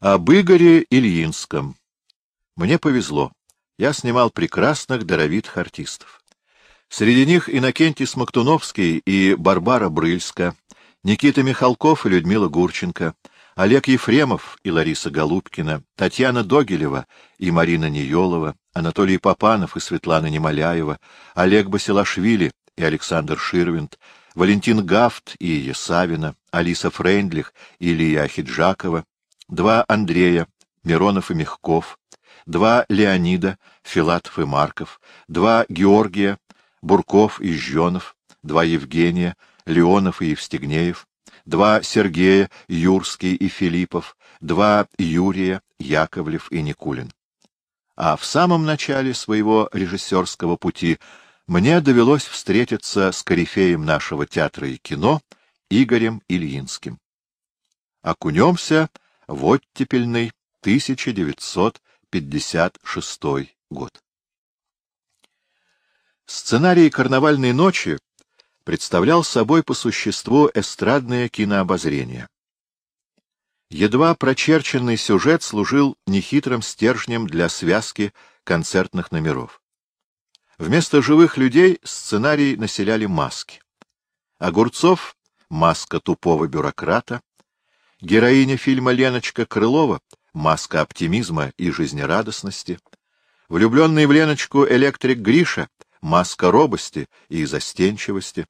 Об Игоре Ильинском. Мне повезло. Я снимал прекрасных даровитых артистов. Среди них Иннокентий Смоктуновский и Барбара Брыльска, Никита Михалков и Людмила Гурченко, Олег Ефремов и Лариса Голубкина, Татьяна Догилева и Марина Неелова, Анатолий Попанов и Светлана Немоляева, Олег Басилашвили и Александр Ширвинд, Валентин Гафт и Есавина, Алиса Фрейндлих и Илья Хиджакова, два Андрея, Миронов и Мягков, два Леонида, Филатов и Марков, два Георгия, Бурков и Жженов, два Евгения, Леонов и Евстигнеев, два Сергея, Юрский и Филиппов, два Юрия, Яковлев и Никулин. А в самом начале своего режиссерского пути мне довелось встретиться с корифеем нашего театра и кино Игорем Ильинским. Окунемся в оттепельный 1956 год. Сценарий «Карнавальной ночи» представлял собой по существу эстрадное кинообозрение. Едва прочерченный сюжет служил нехитрым стержнем для связки концертных номеров. Вместо живых людей сценарий населяли маски. Огурцов — маска тупого бюрократа, героиня фильма Леночка Крылова — маска оптимизма и жизнерадостности, влюбленный в Леночку электрик Гриша — маска робости и застенчивости,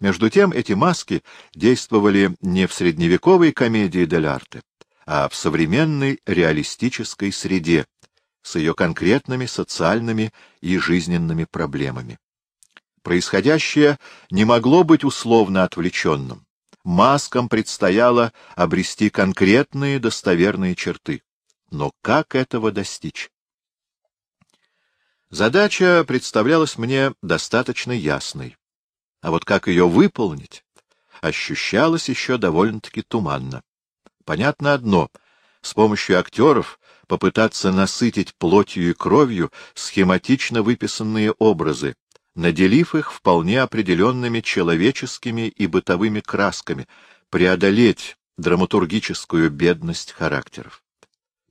между тем эти маски действовали не в средневековой комедии дель арте, а в современной реалистической среде с ее конкретными социальными и жизненными проблемами. Происходящее не могло быть условно отвлеченным. Маскам предстояло обрести конкретные достоверные черты. Но как этого достичь? Задача представлялась мне достаточно ясной а вот как ее выполнить, ощущалось еще довольно-таки туманно. Понятно одно — с помощью актеров попытаться насытить плотью и кровью схематично выписанные образы, наделив их вполне определенными человеческими и бытовыми красками, преодолеть драматургическую бедность характеров.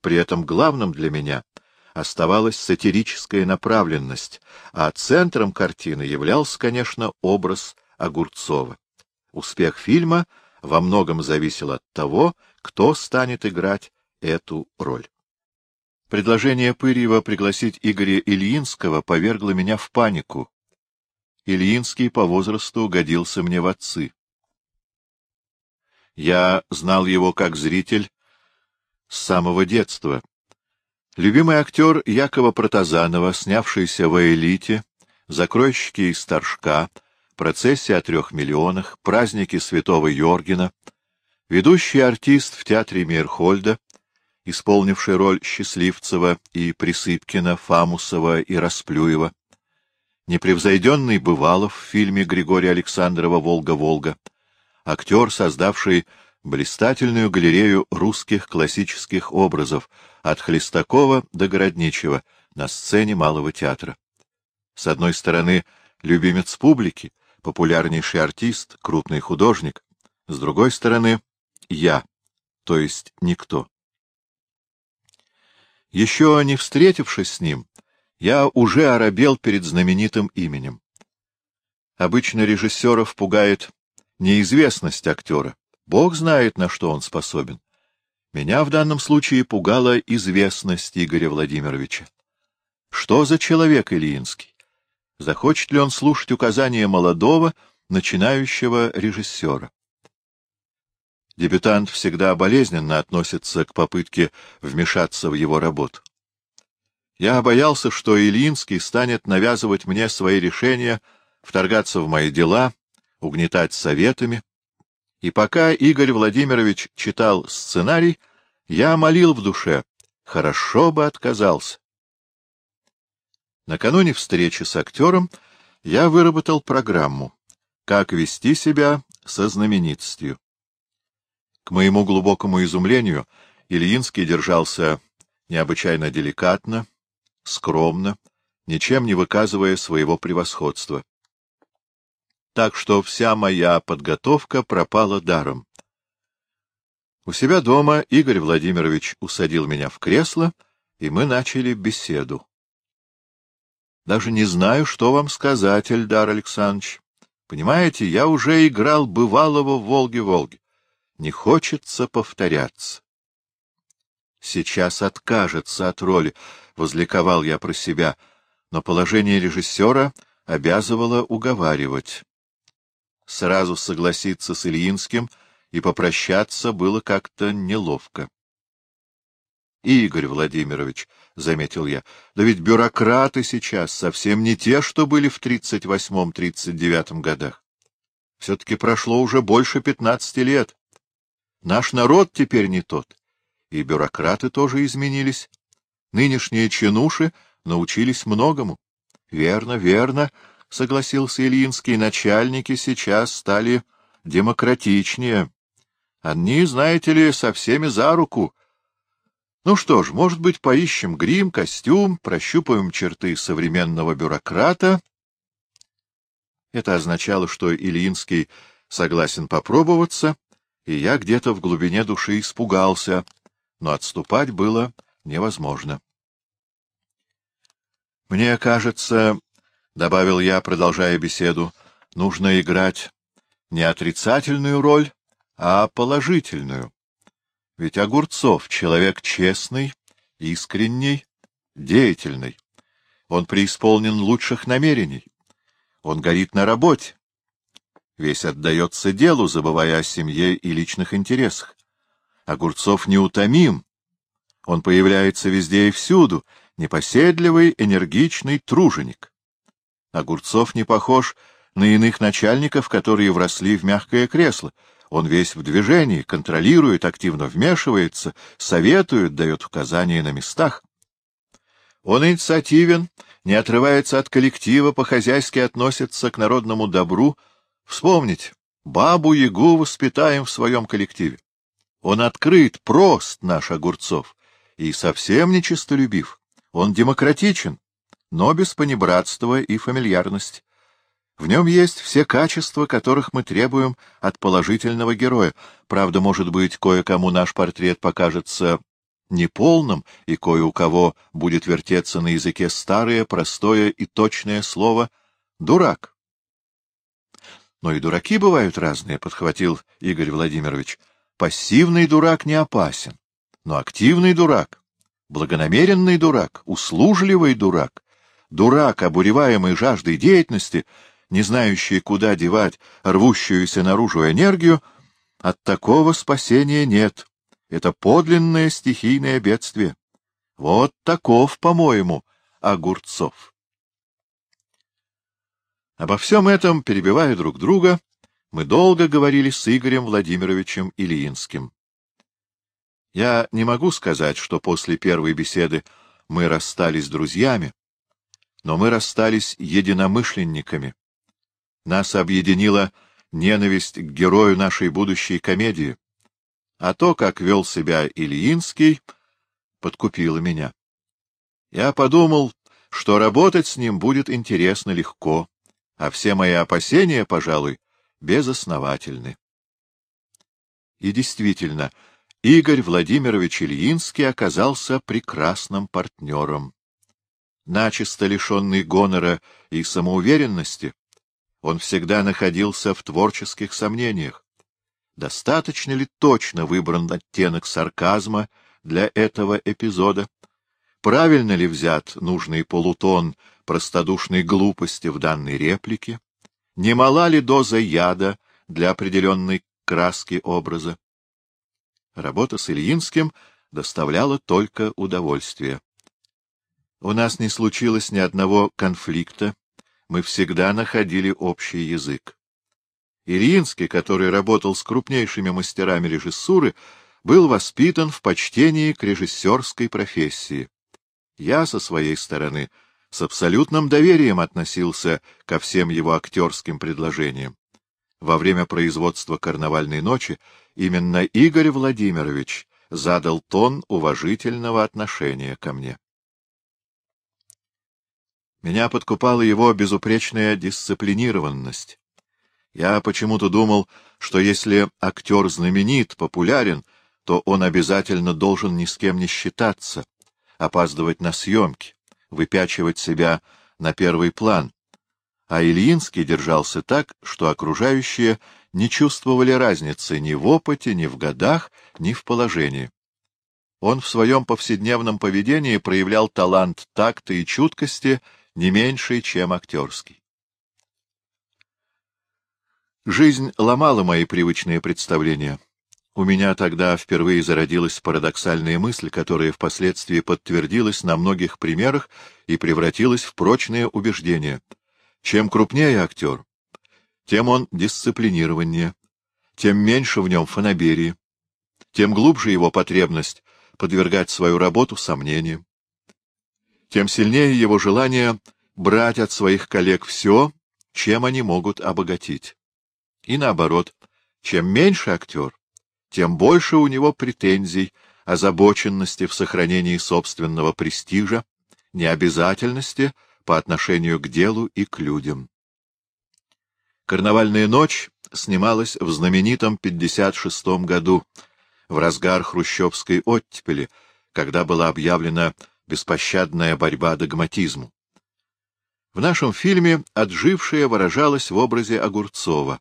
При этом главным для меня оставалась сатирическая направленность, а центром картины являлся, конечно, образ Огурцова. Успех фильма во многом зависел от того, кто станет играть эту роль. Предложение Пырьева пригласить Игоря Ильинского повергло меня в панику. Ильинский по возрасту годился мне в отцы. Я знал его как зритель с самого детства, Любимый актер Якова Протазанова, снявшийся в «Элите», «Закройщики из Торжка», «Процессия о трех миллионах», «Праздники святого Йоргена», ведущий артист в театре Мейерхольда, исполнивший роль Счастливцева и Присыпкина, Фамусова и Расплюева, непревзойденный Бывалов в фильме Григория Александрова «Волга-Волга», актер, создавший блистательную галерею русских классических образов от Хлестакова до Городничева на сцене Малого театра. С одной стороны, любимец публики, популярнейший артист, крупный художник, с другой стороны, я, то есть никто. Еще не встретившись с ним, я уже оробел перед знаменитым именем. Обычно режиссеров пугает неизвестность актера, Бог знает, на что он способен. Меня в данном случае пугала известность Игоря Владимировича. Что за человек Ильинский? Захочет ли он слушать указания молодого, начинающего режиссера? Дебютант всегда болезненно относится к попытке вмешаться в его работу. Я боялся, что Ильинский станет навязывать мне свои решения, вторгаться в мои дела, угнетать советами, и пока Игорь Владимирович читал сценарий, я молил в душе, хорошо бы отказался. Накануне встречи с актером я выработал программу «Как вести себя со знаменитостью». К моему глубокому изумлению Ильинский держался необычайно деликатно, скромно, ничем не выказывая своего превосходства так что вся моя подготовка пропала даром. У себя дома Игорь Владимирович усадил меня в кресло, и мы начали беседу. Даже не знаю, что вам сказать, Эльдар Александрович. Понимаете, я уже играл бывалого в Волге-Волге. Не хочется повторяться. Сейчас откажется от роли, — возликовал я про себя, но положение режиссера обязывало уговаривать. Сразу согласиться с Ильинским и попрощаться было как-то неловко. — Игорь Владимирович, — заметил я, — да ведь бюрократы сейчас совсем не те, что были в тридцать восьмом-тридцать девятом годах. Все-таки прошло уже больше пятнадцати лет. Наш народ теперь не тот, и бюрократы тоже изменились. Нынешние чинуши научились многому. — Верно, верно, — согласился Ильинский, — начальники сейчас стали демократичнее. Они, знаете ли, со всеми за руку — ну что ж, может быть, поищем грим, костюм, прощупаем черты современного бюрократа. Это означало, что Ильинский согласен попробоваться, и я где-то в глубине души испугался, но отступать было невозможно. Мне кажется, — добавил я, продолжая беседу, — нужно играть не отрицательную роль, а положительную. Ведь Огурцов — человек честный, искренний, деятельный. Он преисполнен лучших намерений. Он горит на работе. Весь отдается делу, забывая о семье и личных интересах. Огурцов неутомим. Он появляется везде и всюду, непоседливый, энергичный труженик. Огурцов не похож на иных начальников, которые вросли в мягкое кресло — он весь в движении, контролирует, активно вмешивается, советует, дает указания на местах. Он инициативен, не отрывается от коллектива, по-хозяйски относится к народному добру. Вспомнить, бабу-ягу воспитаем в своем коллективе. Он открыт, прост, наш Огурцов, и совсем не честолюбив. Он демократичен, но без понебратства и фамильярности. В нем есть все качества, которых мы требуем от положительного героя. Правда, может быть, кое-кому наш портрет покажется неполным, и кое у кого будет вертеться на языке старое, простое и точное слово «дурак». Но и дураки бывают разные, — подхватил Игорь Владимирович. Пассивный дурак не опасен, но активный дурак, благонамеренный дурак, услужливый дурак, дурак, обуреваемый жаждой деятельности — не знающие, куда девать рвущуюся наружу энергию, от такого спасения нет. Это подлинное стихийное бедствие. Вот таков, по-моему, Огурцов. Обо всем этом, перебивая друг друга, мы долго говорили с Игорем Владимировичем Ильинским. Я не могу сказать, что после первой беседы мы расстались друзьями, но мы расстались единомышленниками. Нас объединила ненависть к герою нашей будущей комедии. А то, как вел себя Ильинский, подкупило меня. Я подумал, что работать с ним будет интересно легко, а все мои опасения, пожалуй, безосновательны. И действительно, Игорь Владимирович Ильинский оказался прекрасным партнером. Начисто лишенный гонора и самоуверенности, он всегда находился в творческих сомнениях. Достаточно ли точно выбран оттенок сарказма для этого эпизода? Правильно ли взят нужный полутон простодушной глупости в данной реплике? Не мала ли доза яда для определенной краски образа? Работа с Ильинским доставляла только удовольствие. У нас не случилось ни одного конфликта, мы всегда находили общий язык. Ильинский, который работал с крупнейшими мастерами режиссуры, был воспитан в почтении к режиссерской профессии. Я, со своей стороны, с абсолютным доверием относился ко всем его актерским предложениям. Во время производства «Карнавальной ночи» именно Игорь Владимирович задал тон уважительного отношения ко мне. Меня подкупала его безупречная дисциплинированность. Я почему-то думал, что если актер знаменит, популярен, то он обязательно должен ни с кем не считаться, опаздывать на съемки, выпячивать себя на первый план. А Ильинский держался так, что окружающие не чувствовали разницы ни в опыте, ни в годах, ни в положении. Он в своем повседневном поведении проявлял талант такта и чуткости не меньший, чем актерский. Жизнь ломала мои привычные представления. У меня тогда впервые зародилась парадоксальная мысль, которая впоследствии подтвердилась на многих примерах и превратилась в прочное убеждение. Чем крупнее актер, тем он дисциплинированнее, тем меньше в нем фанаберии, тем глубже его потребность подвергать свою работу сомнениям, тем сильнее его желание брать от своих коллег все, чем они могут обогатить. И наоборот, чем меньше актер, тем больше у него претензий, озабоченности в сохранении собственного престижа, необязательности по отношению к делу и к людям. «Карнавальная ночь» снималась в знаменитом 56-м году, в разгар хрущевской оттепели, когда была объявлена беспощадная борьба догматизму. В нашем фильме отжившее выражалось в образе Огурцова,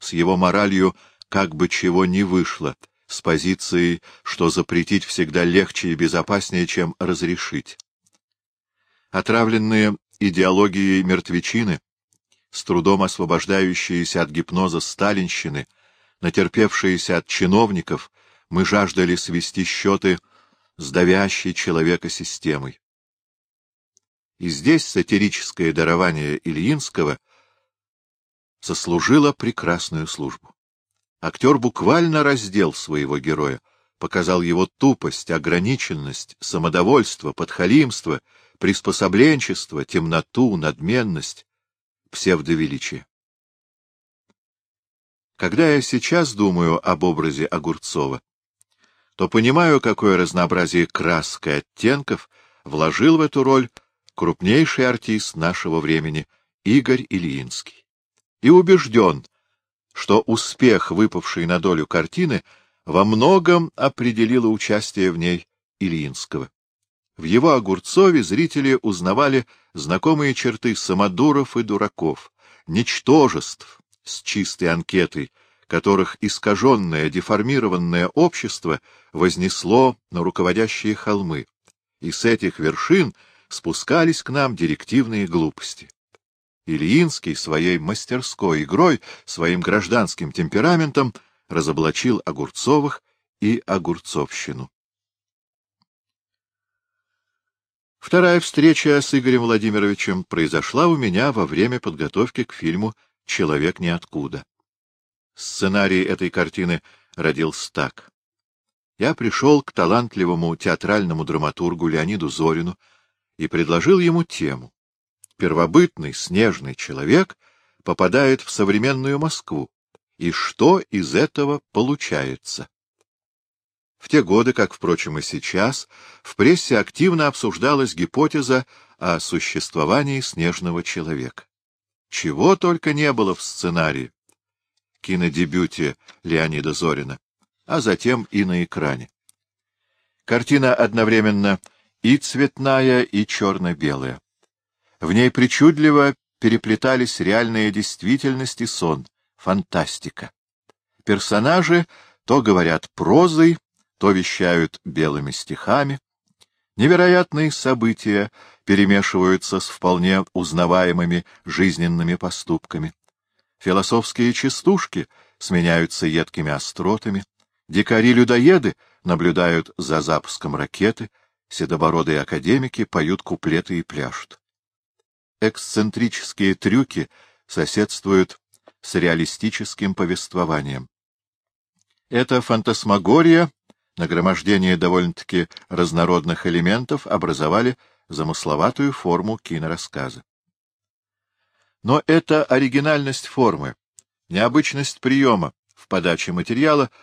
с его моралью как бы чего не вышло, с позицией, что запретить всегда легче и безопаснее, чем разрешить. Отравленные идеологией мертвечины, с трудом освобождающиеся от гипноза сталинщины, натерпевшиеся от чиновников, мы жаждали свести счеты с давящей человека системой. И здесь сатирическое дарование Ильинского сослужило прекрасную службу. Актер буквально раздел своего героя, показал его тупость, ограниченность, самодовольство, подхалимство, приспособленчество, темноту, надменность, псевдовеличие. Когда я сейчас думаю об образе Огурцова, то понимаю, какое разнообразие красок и оттенков вложил в эту роль крупнейший артист нашего времени Игорь Ильинский. И убежден, что успех, выпавший на долю картины, во многом определило участие в ней Ильинского. В его Огурцове зрители узнавали знакомые черты самодуров и дураков, ничтожеств с чистой анкетой, которых искаженное, деформированное общество вознесло на руководящие холмы, и с этих вершин спускались к нам директивные глупости. Ильинский своей мастерской игрой, своим гражданским темпераментом разоблачил Огурцовых и Огурцовщину. Вторая встреча с Игорем Владимировичем произошла у меня во время подготовки к фильму «Человек ниоткуда». Сценарий этой картины родился так. Я пришел к талантливому театральному драматургу Леониду Зорину и предложил ему тему первобытный снежный человек попадает в современную Москву, и что из этого получается. В те годы, как, впрочем, и сейчас, в прессе активно обсуждалась гипотеза о существовании снежного человека. Чего только не было в сценарии, кинодебюте Леонида Зорина, а затем и на экране. Картина одновременно и цветная, и черно-белая. В ней причудливо переплетались реальная действительность и сон, фантастика. Персонажи то говорят прозой, то вещают белыми стихами. Невероятные события перемешиваются с вполне узнаваемыми жизненными поступками. Философские частушки сменяются едкими остротами. Дикари-людоеды наблюдают за запуском ракеты, седобородые академики поют куплеты и пляшут эксцентрические трюки соседствуют с реалистическим повествованием. Эта фантасмагория, нагромождение довольно-таки разнородных элементов образовали замысловатую форму кинорассказа. Но эта оригинальность формы, необычность приема в подаче материала —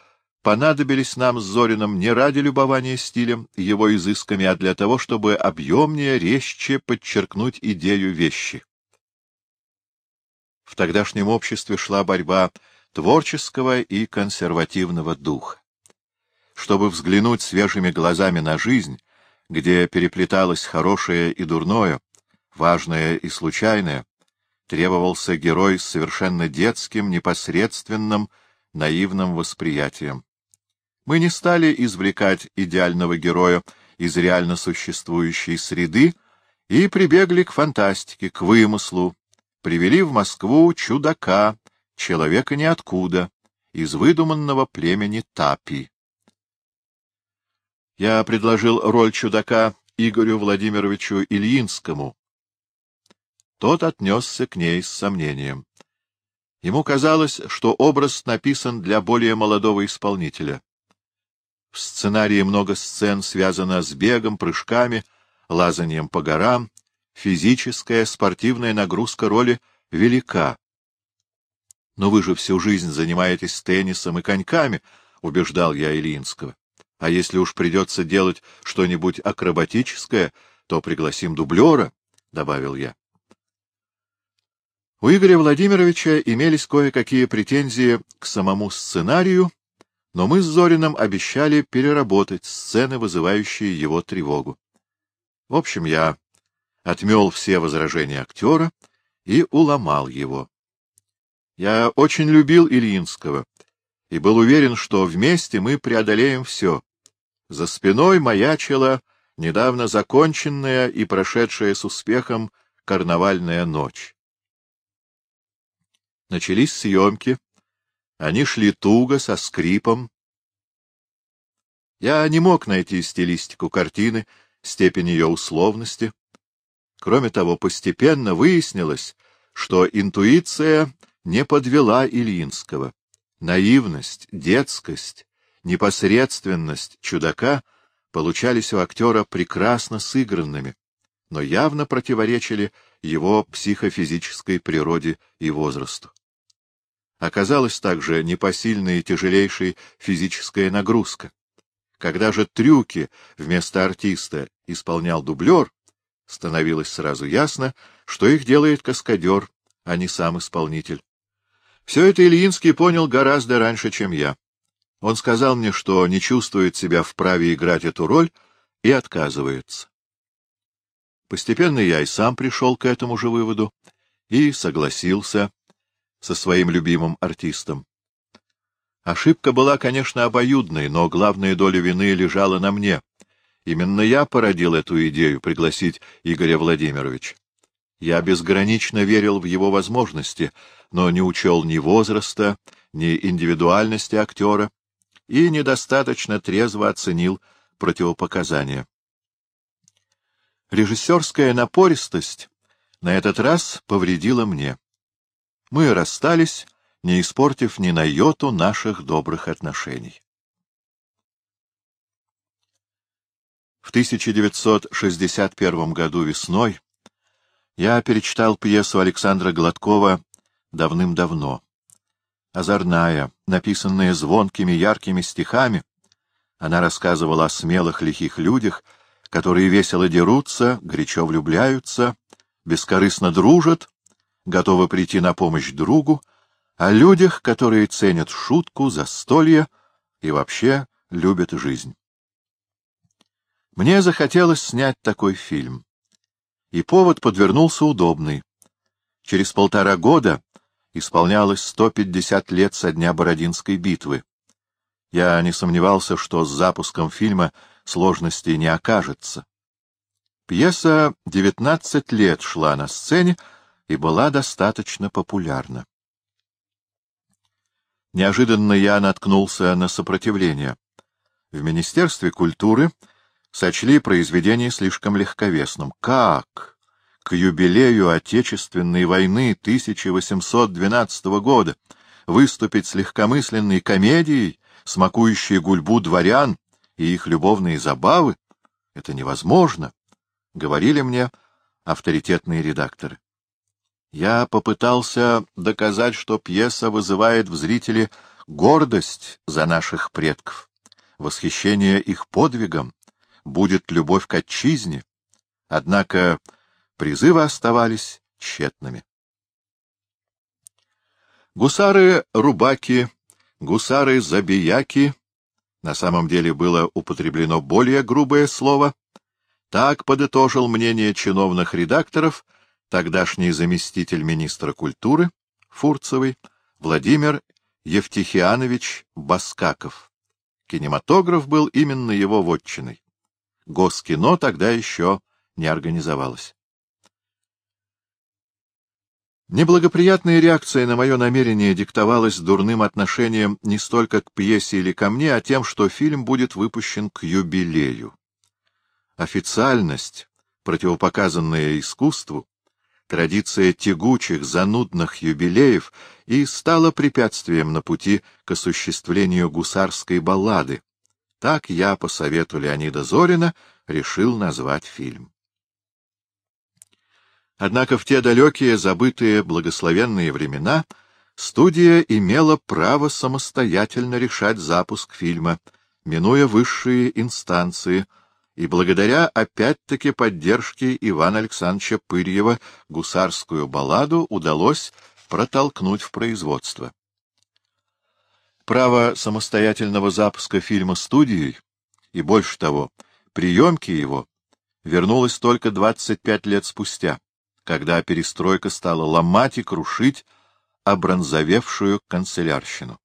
понадобились нам с Зориным не ради любования стилем, его изысками, а для того, чтобы объемнее, резче подчеркнуть идею вещи. В тогдашнем обществе шла борьба творческого и консервативного духа. чтобы взглянуть свежими глазами на жизнь, где переплеталось хорошее и дурное, важное и случайное, требовался герой с совершенно детским, непосредственным, наивным восприятием. Мы не стали извлекать идеального героя из реально существующей среды и прибегли к фантастике, к вымыслу, привели в Москву чудака, человека ниоткуда, из выдуманного племени Тапи. Я предложил роль чудака Игорю Владимировичу Ильинскому. Тот отнесся к ней с сомнением. Ему казалось, что образ написан для более молодого исполнителя. В сценарии много сцен связано с бегом, прыжками, лазанием по горам. Физическая, спортивная нагрузка роли велика. Но вы же всю жизнь занимаетесь теннисом и коньками, — убеждал я Ильинского. А если уж придется делать что-нибудь акробатическое, то пригласим дублера, — добавил я. У Игоря Владимировича имелись кое-какие претензии к самому сценарию, но мы с Зориным обещали переработать сцены, вызывающие его тревогу. В общем, я отмел все возражения актера и уломал его. Я очень любил Ильинского и был уверен, что вместе мы преодолеем все. За спиной маячила недавно законченная и прошедшая с успехом карнавальная ночь. Начались съемки. Они шли туго, со скрипом. Я не мог найти стилистику картины, степень ее условности. Кроме того, постепенно выяснилось, что интуиция не подвела Ильинского. Наивность, детскость, непосредственность чудака получались у актера прекрасно сыгранными, но явно противоречили его психофизической природе и возрасту. Оказалась также непосильной и тяжелейшей физическая нагрузка. Когда же трюки вместо артиста исполнял дублер, становилось сразу ясно, что их делает каскадер, а не сам исполнитель. Все это Ильинский понял гораздо раньше, чем я. Он сказал мне, что не чувствует себя вправе играть эту роль и отказывается. Постепенно я и сам пришел к этому же выводу и согласился со своим любимым артистом. Ошибка была, конечно, обоюдной, но главная доля вины лежала на мне. Именно я породил эту идею пригласить Игоря Владимировича. Я безгранично верил в его возможности, но не учел ни возраста, ни индивидуальности актера, и недостаточно трезво оценил противопоказания. Режиссерская напористость на этот раз повредила мне. Мы расстались, не испортив ни на йоту наших добрых отношений. В 1961 году весной я перечитал пьесу Александра Гладкова давным-давно озорная, написанная звонкими яркими стихами. Она рассказывала о смелых лихих людях, которые весело дерутся, горячо влюбляются, бескорыстно дружат, готовы прийти на помощь другу, о людях, которые ценят шутку, застолье и вообще любят жизнь. Мне захотелось снять такой фильм. И повод подвернулся удобный. Через полтора года исполнялось 150 лет со дня Бородинской битвы. Я не сомневался, что с запуском фильма сложностей не окажется. Пьеса 19 лет шла на сцене и была достаточно популярна. Неожиданно я наткнулся на сопротивление. В Министерстве культуры сочли произведение слишком легковесным. Как? к юбилею Отечественной войны 1812 года выступить с легкомысленной комедией, смакующей гульбу дворян и их любовные забавы, это невозможно, — говорили мне авторитетные редакторы. Я попытался доказать, что пьеса вызывает в зрителе гордость за наших предков, восхищение их подвигом, будет любовь к отчизне. Однако Призывы оставались тщетными. Гусары-рубаки, гусары-забияки На самом деле было употреблено более грубое слово. Так подытожил мнение чиновных редакторов тогдашний заместитель министра культуры Фурцевой Владимир Евтихианович Баскаков. Кинематограф был именно его вотчиной. Госкино тогда еще не организовалось. Неблагоприятная реакция на мое намерение диктовалась дурным отношением не столько к пьесе или ко мне, а тем, что фильм будет выпущен к юбилею. Официальность, противопоказанная искусству, традиция тягучих, занудных юбилеев и стала препятствием на пути к осуществлению гусарской баллады. Так я, по совету Леонида Зорина, решил назвать фильм. Однако в те далекие, забытые, благословенные времена студия имела право самостоятельно решать запуск фильма, минуя высшие инстанции, и благодаря опять-таки поддержке Ивана Александровича Пырьева гусарскую балладу удалось протолкнуть в производство. Право самостоятельного запуска фильма студией, и больше того, приемки его, вернулось только 25 лет спустя когда перестройка стала ломать и крушить обронзовевшую канцелярщину.